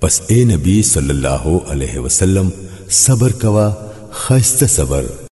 پس اے نبی صلی الله علیه وسلم صبر کوا خیسته صبر۔